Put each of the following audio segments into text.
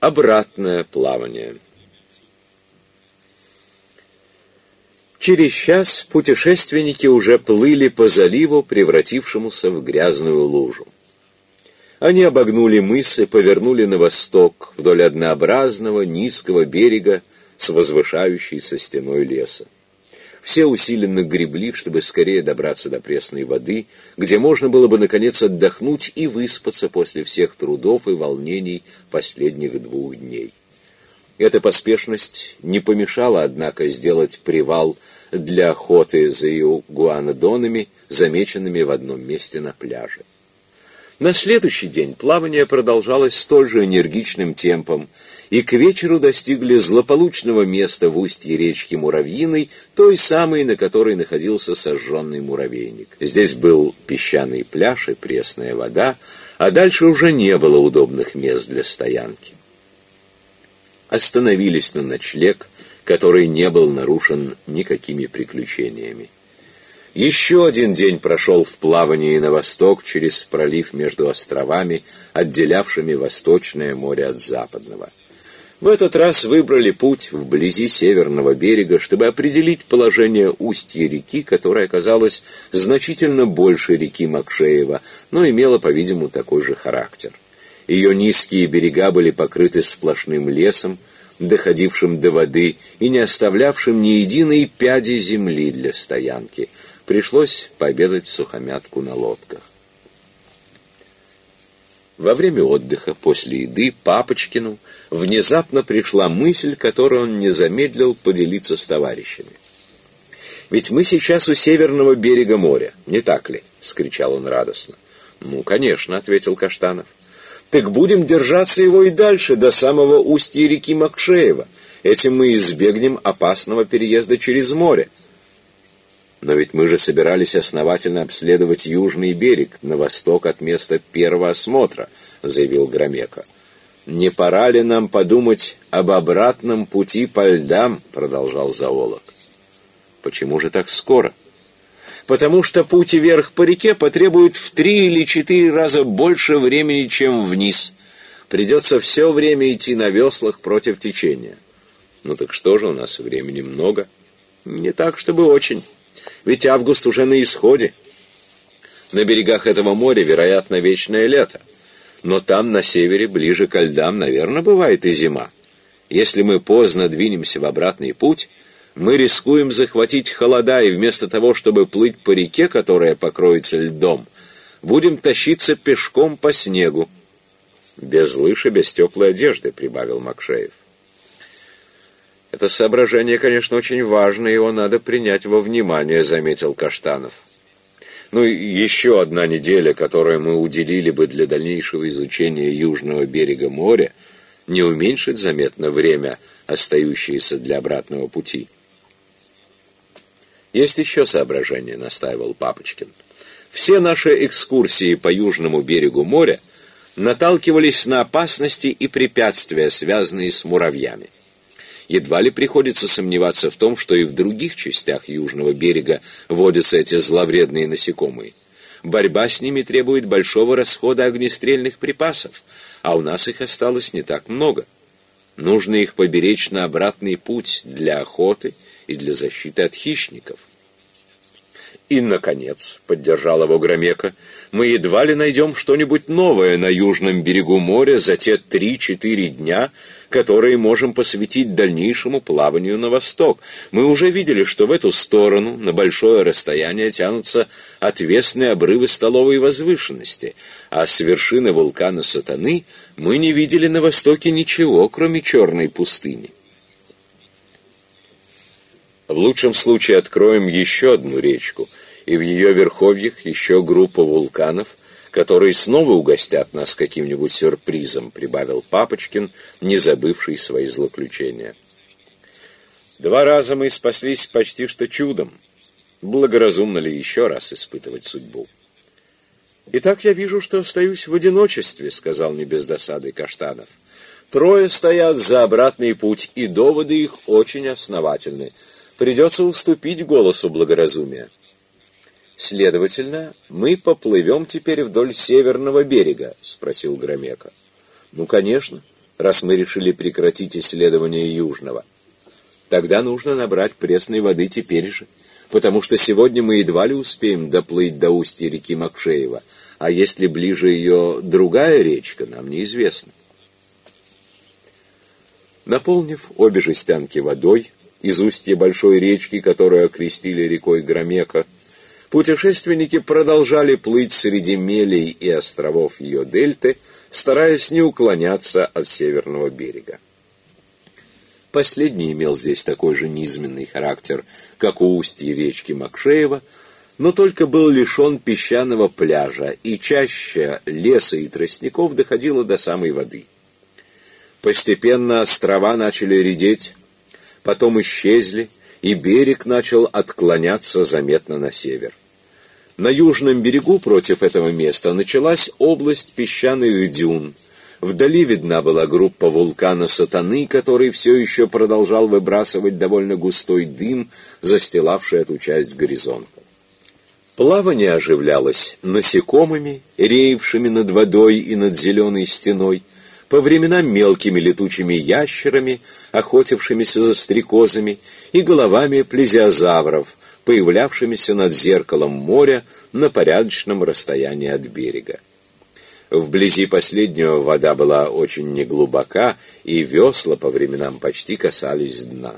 Обратное плавание. Через час путешественники уже плыли по заливу, превратившемуся в грязную лужу. Они обогнули мыс и повернули на восток вдоль однообразного низкого берега с возвышающейся стеной леса. Все усиленно гребли, чтобы скорее добраться до пресной воды, где можно было бы, наконец, отдохнуть и выспаться после всех трудов и волнений последних двух дней. Эта поспешность не помешала, однако, сделать привал для охоты за игуанодонами, замеченными в одном месте на пляже. На следующий день плавание продолжалось столь же энергичным темпом, и к вечеру достигли злополучного места в устье речки Муравьиной, той самой, на которой находился сожженный муравейник. Здесь был песчаный пляж и пресная вода, а дальше уже не было удобных мест для стоянки. Остановились на ночлег, который не был нарушен никакими приключениями. Еще один день прошел в плавании на восток через пролив между островами, отделявшими Восточное море от Западного. В этот раз выбрали путь вблизи северного берега, чтобы определить положение устья реки, которая оказалась значительно больше реки Макшеева, но имела, по-видимому, такой же характер. Ее низкие берега были покрыты сплошным лесом, доходившим до воды и не оставлявшим ни единой пяди земли для стоянки – Пришлось пообедать сухомятку на лодках. Во время отдыха, после еды, Папочкину внезапно пришла мысль, которую он не замедлил поделиться с товарищами. «Ведь мы сейчас у северного берега моря, не так ли?» — скричал он радостно. «Ну, конечно», — ответил Каштанов. «Так будем держаться его и дальше, до самого устья реки Макшеева. Этим мы избегнем опасного переезда через море. Но ведь мы же собирались основательно обследовать южный берег, на восток от места первого осмотра, заявил Громека. Не пора ли нам подумать об обратном пути по льдам, продолжал зоолог. Почему же так скоро? Потому что путь вверх по реке потребует в три или четыре раза больше времени, чем вниз. Придется все время идти на веслах против течения. Ну так что же, у нас времени много. Не так, чтобы очень. Ведь август уже на исходе. На берегах этого моря, вероятно, вечное лето. Но там, на севере, ближе к льдам, наверное, бывает и зима. Если мы поздно двинемся в обратный путь, мы рискуем захватить холода, и вместо того, чтобы плыть по реке, которая покроется льдом, будем тащиться пешком по снегу. Без лыж и без теплой одежды, прибавил Макшеев. Это соображение, конечно, очень важно, его надо принять во внимание, заметил Каштанов. Ну и еще одна неделя, которую мы уделили бы для дальнейшего изучения южного берега моря, не уменьшит заметно время, остающееся для обратного пути. Есть еще соображение, настаивал Папочкин. Все наши экскурсии по южному берегу моря наталкивались на опасности и препятствия, связанные с муравьями едва ли приходится сомневаться в том, что и в других частях южного берега водятся эти зловредные насекомые. Борьба с ними требует большого расхода огнестрельных припасов, а у нас их осталось не так много. Нужно их поберечь на обратный путь для охоты и для защиты от хищников. И, наконец, поддержал его Громека, мы едва ли найдем что-нибудь новое на южном берегу моря за те три-четыре дня, которые можем посвятить дальнейшему плаванию на восток. Мы уже видели, что в эту сторону на большое расстояние тянутся отвесные обрывы столовой возвышенности, а с вершины вулкана Сатаны мы не видели на востоке ничего, кроме черной пустыни. В лучшем случае откроем еще одну речку, и в ее верховьях еще группа вулканов, которые снова угостят нас каким-нибудь сюрпризом», — прибавил Папочкин, не забывший свои злоключения. «Два раза мы спаслись почти что чудом. Благоразумно ли еще раз испытывать судьбу?» «Итак, я вижу, что остаюсь в одиночестве», — сказал не без досады Каштанов. «Трое стоят за обратный путь, и доводы их очень основательны. Придется уступить голосу благоразумия». Следовательно, мы поплывем теперь вдоль северного берега, спросил Громека. Ну, конечно. раз мы решили прекратить исследование Южного. Тогда нужно набрать пресной воды теперь же, потому что сегодня мы едва ли успеем доплыть до устья реки Макшеева, а если ближе ее другая речка, нам неизвестно. Наполнив обе жестянки водой из устья большой речки, которую окрестили рекой Громека, путешественники продолжали плыть среди мелей и островов ее дельты, стараясь не уклоняться от северного берега. Последний имел здесь такой же низменный характер, как у устья речки Макшеева, но только был лишен песчаного пляжа, и чаще леса и тростников доходило до самой воды. Постепенно острова начали редеть, потом исчезли, и берег начал отклоняться заметно на север. На южном берегу против этого места началась область песчаных дюн. Вдали видна была группа вулкана Сатаны, который все еще продолжал выбрасывать довольно густой дым, застилавший эту часть горизонта. Плавание оживлялось насекомыми, реевшими над водой и над зеленой стеной, по временам мелкими летучими ящерами, охотившимися за стрекозами, и головами плезиозавров, появлявшимися над зеркалом моря на порядочном расстоянии от берега. Вблизи последнего вода была очень неглубока, и весла по временам почти касались дна.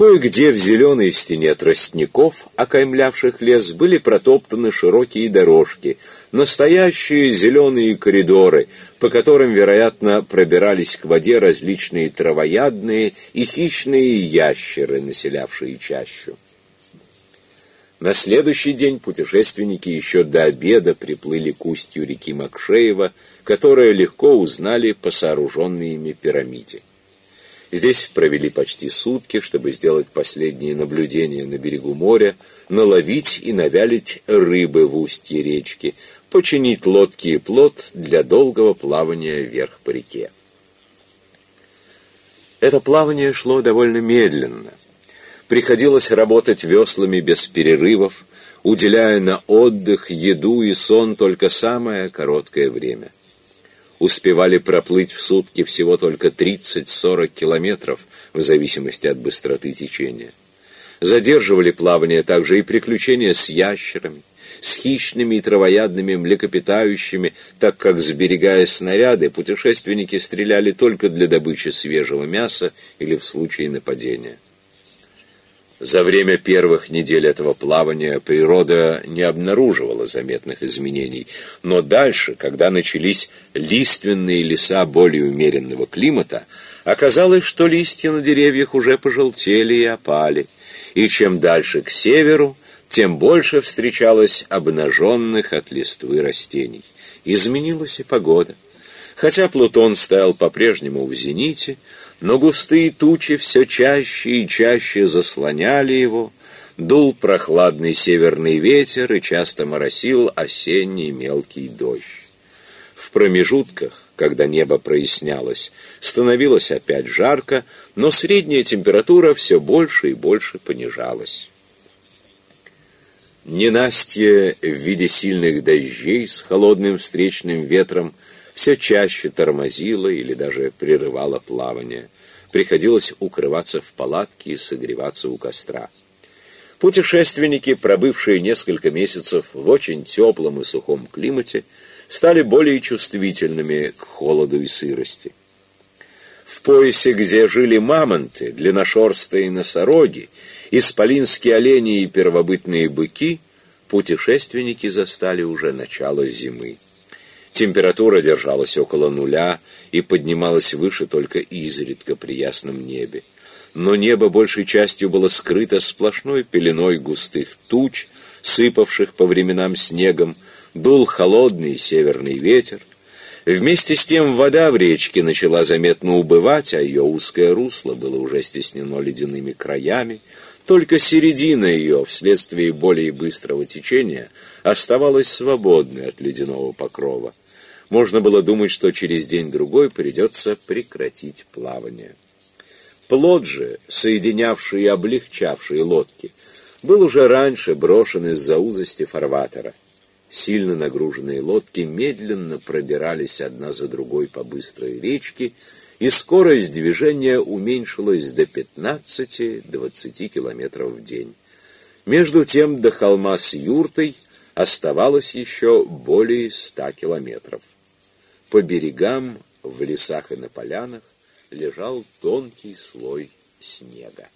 Кое-где в зеленой стене тростников, окаймлявших лес, были протоптаны широкие дорожки, настоящие зеленые коридоры, по которым, вероятно, пробирались к воде различные травоядные и хищные ящеры, населявшие чащу. На следующий день путешественники еще до обеда приплыли к устью реки Макшеева, которое легко узнали по сооруженной ими пирамиде. Здесь провели почти сутки, чтобы сделать последние наблюдения на берегу моря, наловить и навялить рыбы в устье речки, починить лодки и плот для долгого плавания вверх по реке. Это плавание шло довольно медленно. Приходилось работать веслами без перерывов, уделяя на отдых, еду и сон только самое короткое время – успевали проплыть в сутки всего только 30-40 километров, в зависимости от быстроты течения. Задерживали плавание также и приключения с ящерами, с хищными и травоядными млекопитающими, так как, сберегая снаряды, путешественники стреляли только для добычи свежего мяса или в случае нападения. За время первых недель этого плавания природа не обнаруживала заметных изменений, но дальше, когда начались лиственные леса более умеренного климата, оказалось, что листья на деревьях уже пожелтели и опали, и чем дальше к северу, тем больше встречалось обнаженных от листвы растений. Изменилась и погода. Хотя Плутон стоял по-прежнему в зените, но густые тучи все чаще и чаще заслоняли его, дул прохладный северный ветер и часто моросил осенний мелкий дождь. В промежутках, когда небо прояснялось, становилось опять жарко, но средняя температура все больше и больше понижалась. Ненастье в виде сильных дождей с холодным встречным ветром – все чаще тормозило или даже прерывало плавание. Приходилось укрываться в палатке и согреваться у костра. Путешественники, пробывшие несколько месяцев в очень теплом и сухом климате, стали более чувствительными к холоду и сырости. В поясе, где жили мамонты, длинношерстые носороги, исполинские олени и первобытные быки, путешественники застали уже начало зимы. Температура держалась около нуля и поднималась выше только изредка при ясном небе. Но небо большей частью было скрыто сплошной пеленой густых туч, сыпавших по временам снегом, дул холодный северный ветер. Вместе с тем вода в речке начала заметно убывать, а ее узкое русло было уже стеснено ледяными краями, только середина ее, вследствие более быстрого течения, оставалась свободной от ледяного покрова можно было думать, что через день-другой придется прекратить плавание. Плод же, соединявший и облегчавший лодки, был уже раньше брошен из-за узости фарватера. Сильно нагруженные лодки медленно пробирались одна за другой по быстрой речке, и скорость движения уменьшилась до 15-20 километров в день. Между тем до холма с юртой оставалось еще более 100 километров. По берегам, в лесах и на полянах лежал тонкий слой снега.